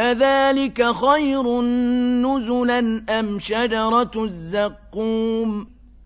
أَذَٰلِكَ خَيْرٌ نُّزُلًا أَمْ شَجَرَةُ الزَّقُّومِ